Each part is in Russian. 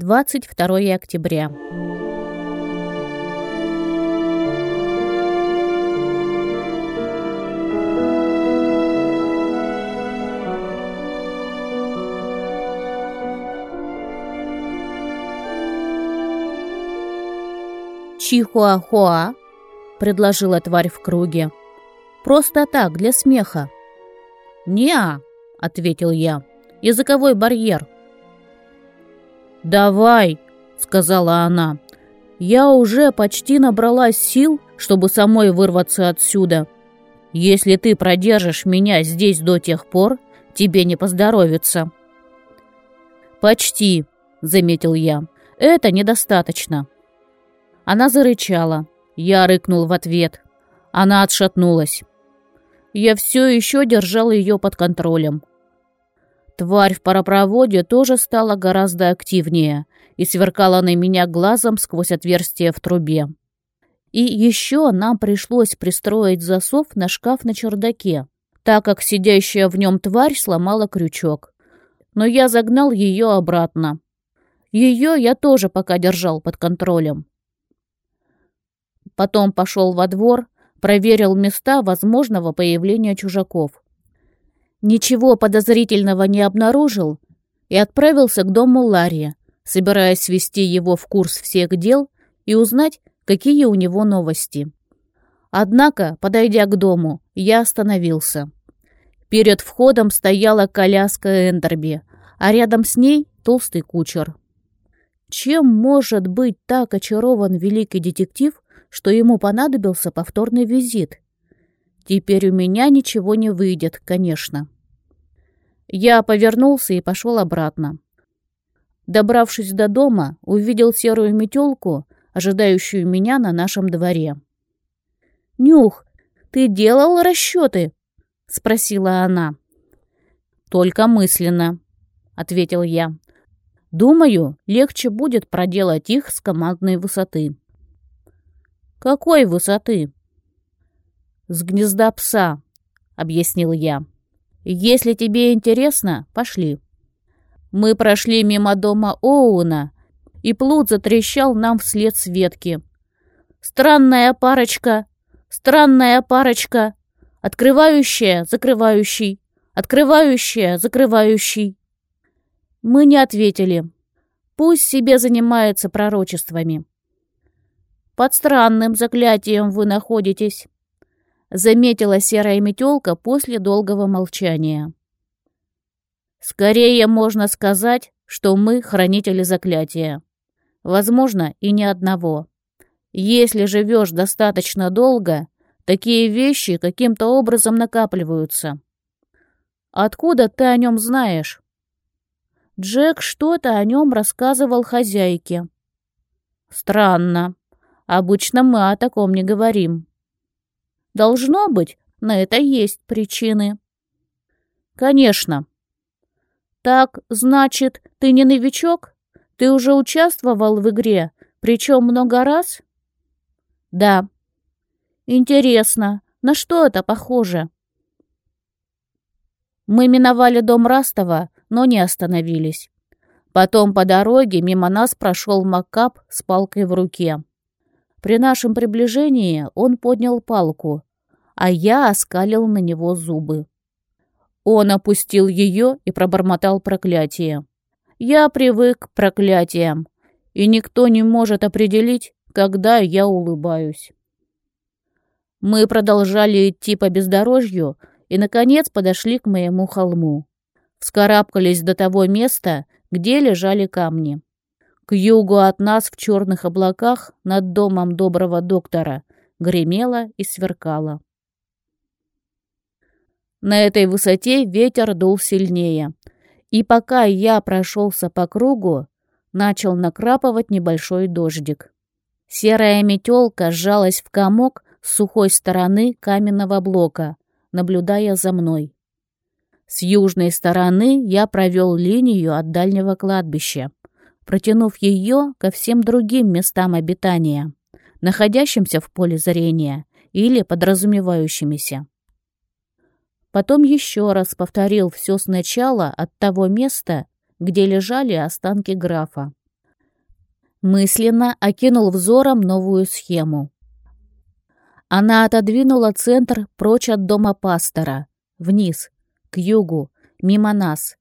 22 октября. «Чихуахуа», — предложила тварь в круге. «Просто так, для смеха». «Не-а», ответил я. «Языковой барьер». «Давай», — сказала она. «Я уже почти набралась сил, чтобы самой вырваться отсюда. Если ты продержишь меня здесь до тех пор, тебе не поздоровится». «Почти», — заметил я. «Это недостаточно». Она зарычала. Я рыкнул в ответ. Она отшатнулась. Я все еще держал ее под контролем. Тварь в паропроводе тоже стала гораздо активнее и сверкала на меня глазом сквозь отверстие в трубе. И еще нам пришлось пристроить засов на шкаф на чердаке, так как сидящая в нем тварь сломала крючок. Но я загнал ее обратно. Ее я тоже пока держал под контролем. Потом пошел во двор, проверил места возможного появления чужаков ничего подозрительного не обнаружил и отправился к дому Ларри, собираясь ввести его в курс всех дел и узнать, какие у него новости. Однако, подойдя к дому, я остановился. Перед входом стояла коляска Эндерби, а рядом с ней толстый кучер. Чем может быть так очарован великий детектив, что ему понадобился повторный визит? Теперь у меня ничего не выйдет, конечно. Я повернулся и пошел обратно. Добравшись до дома, увидел серую метелку, ожидающую меня на нашем дворе. «Нюх, ты делал расчеты?» — спросила она. «Только мысленно», — ответил я. «Думаю, легче будет проделать их с командной высоты». «Какой высоты?» С гнезда пса», — объяснил я. «Если тебе интересно, пошли». Мы прошли мимо дома Оуна, и плут затрещал нам вслед с ветки. «Странная парочка! Странная парочка! Открывающая, закрывающий! Открывающая, закрывающий!» Мы не ответили. Пусть себе занимается пророчествами. «Под странным заклятием вы находитесь», заметила серая метелка после долгого молчания. Скорее можно сказать, что мы хранители заклятия. Возможно, и ни одного. Если живешь достаточно долго, такие вещи каким-то образом накапливаются. Откуда ты о нем знаешь? Джек что-то о нем рассказывал хозяйке. Странно. Обычно мы о таком не говорим. Должно быть, на это есть причины. Конечно. Так, значит, ты не новичок? Ты уже участвовал в игре, причем много раз? Да. Интересно, на что это похоже? Мы миновали дом Растова, но не остановились. Потом по дороге мимо нас прошел Маккап с палкой в руке. При нашем приближении он поднял палку, а я оскалил на него зубы. Он опустил ее и пробормотал проклятие. Я привык к проклятиям, и никто не может определить, когда я улыбаюсь. Мы продолжали идти по бездорожью и, наконец, подошли к моему холму. Вскарабкались до того места, где лежали камни. К югу от нас в черных облаках над домом доброго доктора гремело и сверкало. На этой высоте ветер дул сильнее, и пока я прошелся по кругу, начал накрапывать небольшой дождик. Серая метелка сжалась в комок с сухой стороны каменного блока, наблюдая за мной. С южной стороны я провел линию от дальнего кладбища протянув ее ко всем другим местам обитания, находящимся в поле зрения или подразумевающимися. Потом еще раз повторил все сначала от того места, где лежали останки графа. Мысленно окинул взором новую схему. Она отодвинула центр прочь от дома пастора, вниз, к югу, мимо нас.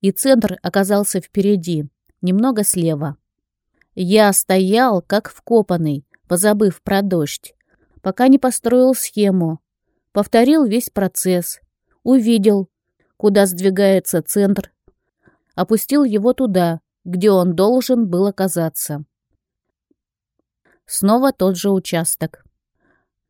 И центр оказался впереди, немного слева. Я стоял, как вкопанный, позабыв про дождь, пока не построил схему, повторил весь процесс, увидел, куда сдвигается центр, опустил его туда, где он должен был оказаться. Снова тот же участок.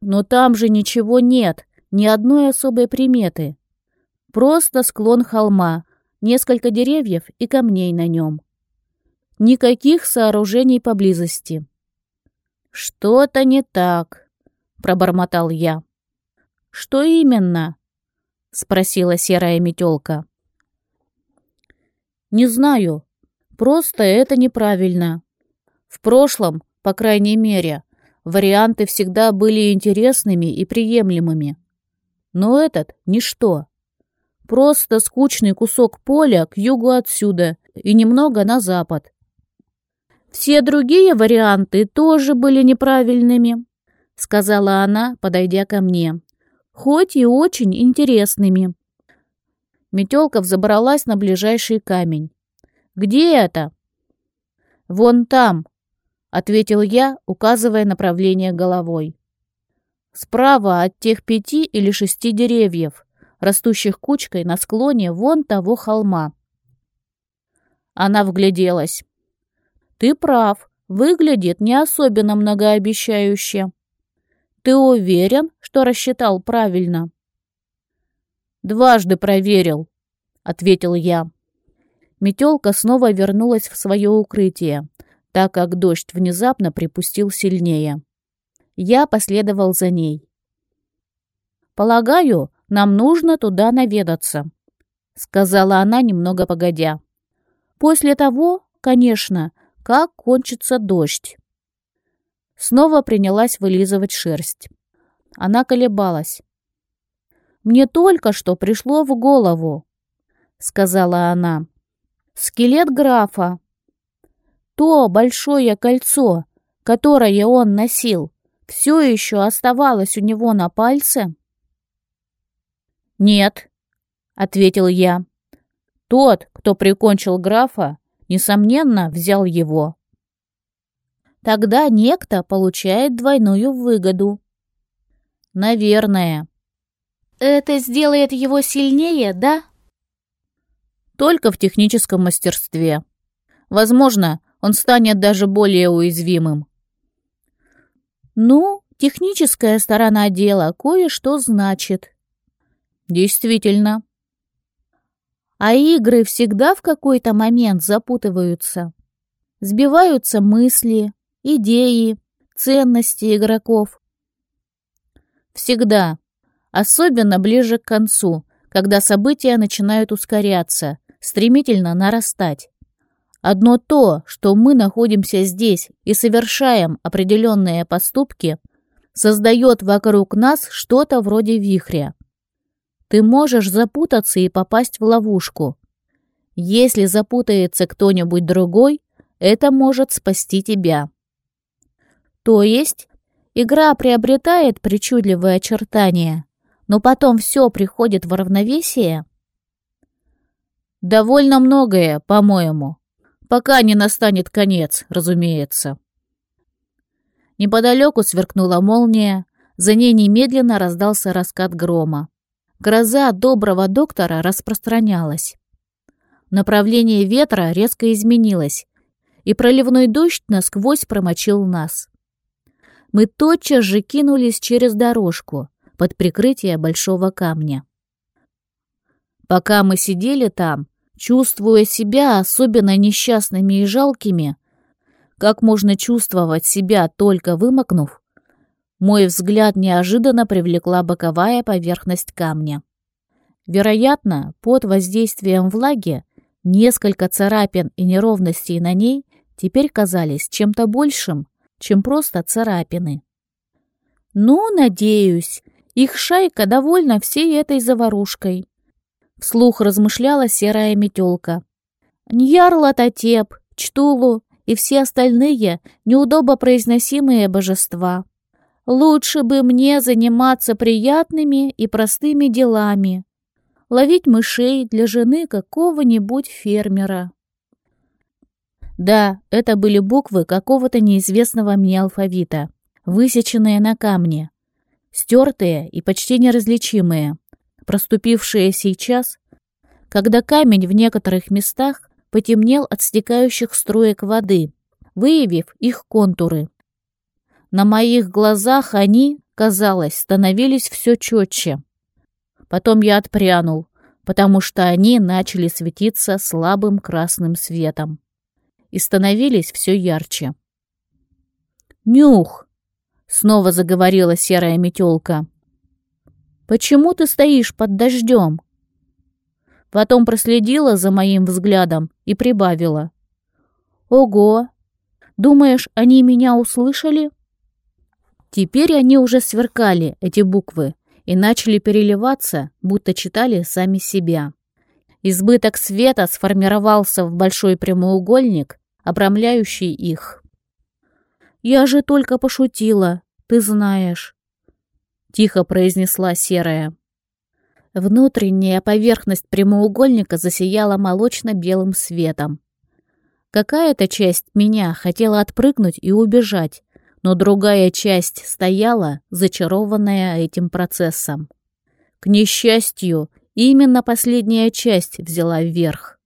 Но там же ничего нет, ни одной особой приметы. Просто склон холма, несколько деревьев и камней на нем. Никаких сооружений поблизости. «Что-то не так», — пробормотал я. «Что именно?» — спросила серая метелка. «Не знаю. Просто это неправильно. В прошлом, по крайней мере, варианты всегда были интересными и приемлемыми. Но этот — ничто. Просто скучный кусок поля к югу отсюда и немного на запад. Все другие варианты тоже были неправильными, сказала она, подойдя ко мне, хоть и очень интересными. Метелка взобралась на ближайший камень. «Где это?» «Вон там», — ответил я, указывая направление головой. «Справа от тех пяти или шести деревьев, растущих кучкой на склоне вон того холма». Она вгляделась. «Ты прав, выглядит не особенно многообещающе. Ты уверен, что рассчитал правильно?» «Дважды проверил», — ответил я. Метелка снова вернулась в свое укрытие, так как дождь внезапно припустил сильнее. Я последовал за ней. «Полагаю, нам нужно туда наведаться», — сказала она немного погодя. «После того, конечно, как кончится дождь». Снова принялась вылизывать шерсть. Она колебалась. «Мне только что пришло в голову», — сказала она. «Скелет графа. То большое кольцо, которое он носил, все еще оставалось у него на пальце?» «Нет», — ответил я. «Тот, кто прикончил графа, несомненно, взял его». «Тогда некто получает двойную выгоду». «Наверное», это сделает его сильнее, да? Только в техническом мастерстве. Возможно, он станет даже более уязвимым. Ну, техническая сторона дела кое-что значит. Действительно. А игры всегда в какой-то момент запутываются. Сбиваются мысли, идеи, ценности игроков. Всегда. Особенно ближе к концу, когда события начинают ускоряться, стремительно нарастать. Одно то, что мы находимся здесь и совершаем определенные поступки, создает вокруг нас что-то вроде вихря. Ты можешь запутаться и попасть в ловушку. Если запутается кто-нибудь другой, это может спасти тебя. То есть игра приобретает причудливые очертания, но потом все приходит в равновесие? Довольно многое, по-моему. Пока не настанет конец, разумеется. Неподалеку сверкнула молния, за ней немедленно раздался раскат грома. Гроза доброго доктора распространялась. Направление ветра резко изменилось, и проливной дождь насквозь промочил нас. Мы тотчас же кинулись через дорожку, под прикрытие большого камня. Пока мы сидели там, чувствуя себя особенно несчастными и жалкими, как можно чувствовать себя, только вымокнув, мой взгляд неожиданно привлекла боковая поверхность камня. Вероятно, под воздействием влаги несколько царапин и неровностей на ней теперь казались чем-то большим, чем просто царапины. «Ну, надеюсь, их шайка довольна всей этой заварушкой. Вслух размышляла серая метелка. Ньяр Латотеп, Чтулу и все остальные неудобно произносимые божества. Лучше бы мне заниматься приятными и простыми делами. Ловить мышей для жены какого-нибудь фермера. Да, это были буквы какого-то неизвестного мне алфавита, высеченные на камне, стертые и почти неразличимые, проступившие сейчас, когда камень в некоторых местах потемнел от стекающих струек воды, выявив их контуры. На моих глазах они, казалось, становились все четче. Потом я отпрянул, потому что они начали светиться слабым красным светом и становились все ярче. «Нюх!» — снова заговорила серая метелка. «Почему ты стоишь под дождем?» Потом проследила за моим взглядом и прибавила. «Ого! Думаешь, они меня услышали?» Теперь они уже сверкали, эти буквы, и начали переливаться, будто читали сами себя. Избыток света сформировался в большой прямоугольник, обрамляющий их. «Я же только пошутила, ты знаешь», — тихо произнесла серая. Внутренняя поверхность прямоугольника засияла молочно-белым светом. Какая-то часть меня хотела отпрыгнуть и убежать, но другая часть стояла, зачарованная этим процессом. К несчастью, именно последняя часть взяла вверх.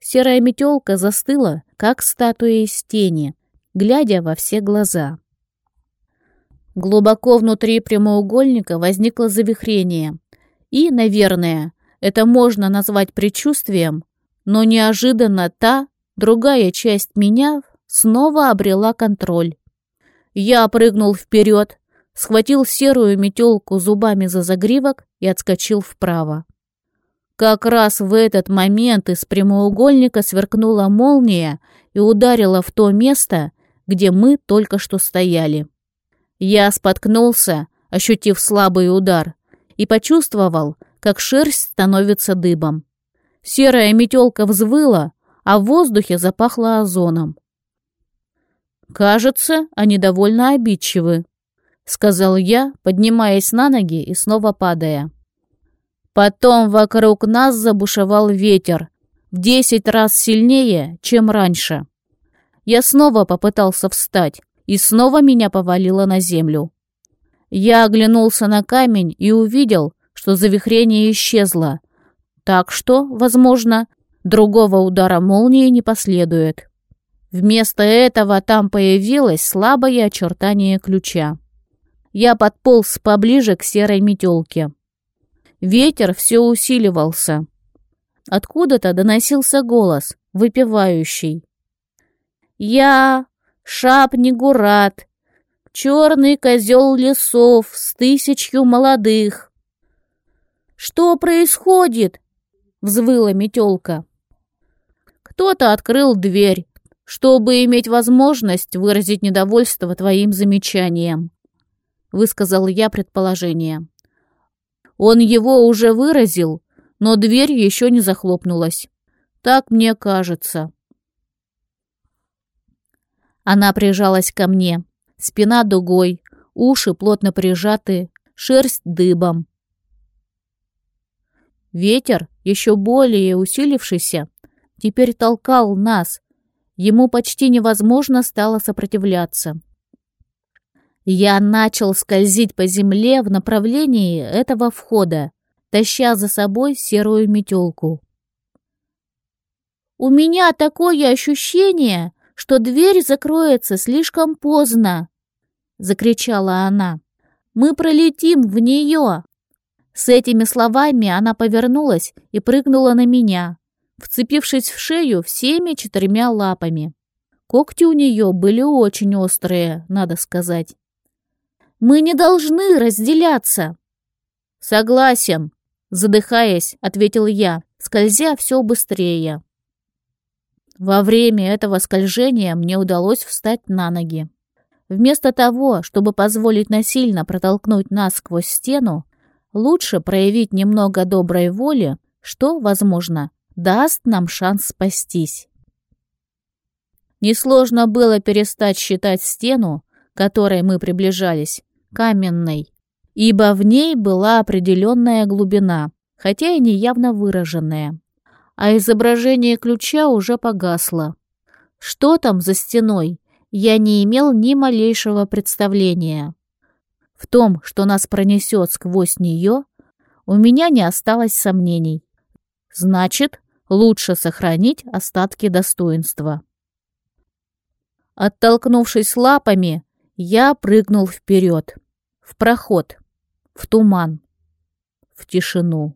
Серая метелка застыла, как статуя из тени, глядя во все глаза. Глубоко внутри прямоугольника возникло завихрение. И, наверное, это можно назвать предчувствием, но неожиданно та, другая часть меня снова обрела контроль. Я прыгнул вперед, схватил серую метелку зубами за загривок и отскочил вправо. Как раз в этот момент из прямоугольника сверкнула молния и ударила в то место, где мы только что стояли. Я споткнулся, ощутив слабый удар, и почувствовал, как шерсть становится дыбом. Серая метелка взвыла, а в воздухе запахло озоном. «Кажется, они довольно обидчивы», — сказал я, поднимаясь на ноги и снова падая. Потом вокруг нас забушевал ветер, в десять раз сильнее, чем раньше. Я снова попытался встать, и снова меня повалило на землю. Я оглянулся на камень и увидел, что завихрение исчезло, так что, возможно, другого удара молнии не последует. Вместо этого там появилось слабое очертание ключа. Я подполз поближе к серой метелке. Ветер все усиливался. Откуда-то доносился голос, выпивающий. «Я Шап-Негурат, черный козел лесов с тысячью молодых». «Что происходит?» — взвыла метелка. Кто-то открыл дверь, чтобы иметь возможность выразить недовольство твоим замечанием», — высказал я предположение. «Он его уже выразил, но дверь еще не захлопнулась. Так мне кажется». Она прижалась ко мне, спина дугой, уши плотно прижаты, шерсть дыбом. Ветер, еще более усилившийся, теперь толкал нас, Ему почти невозможно стало сопротивляться. Я начал скользить по земле в направлении этого входа, таща за собой серую метелку. «У меня такое ощущение, что дверь закроется слишком поздно!» — закричала она. «Мы пролетим в нее!» С этими словами она повернулась и прыгнула на меня вцепившись в шею всеми четырьмя лапами. Когти у нее были очень острые, надо сказать. «Мы не должны разделяться!» «Согласен!» — задыхаясь, ответил я, скользя все быстрее. Во время этого скольжения мне удалось встать на ноги. Вместо того, чтобы позволить насильно протолкнуть нас сквозь стену, лучше проявить немного доброй воли, что, возможно, даст нам шанс спастись. Несложно было перестать считать стену, которой мы приближались, каменной, ибо в ней была определенная глубина, хотя и неявно выраженная. А изображение ключа уже погасло. Что там за стеной, я не имел ни малейшего представления. В том, что нас пронесет сквозь нее, у меня не осталось сомнений. Значит, лучше сохранить остатки достоинства. Оттолкнувшись лапами, я прыгнул вперед, в проход, в туман, в тишину.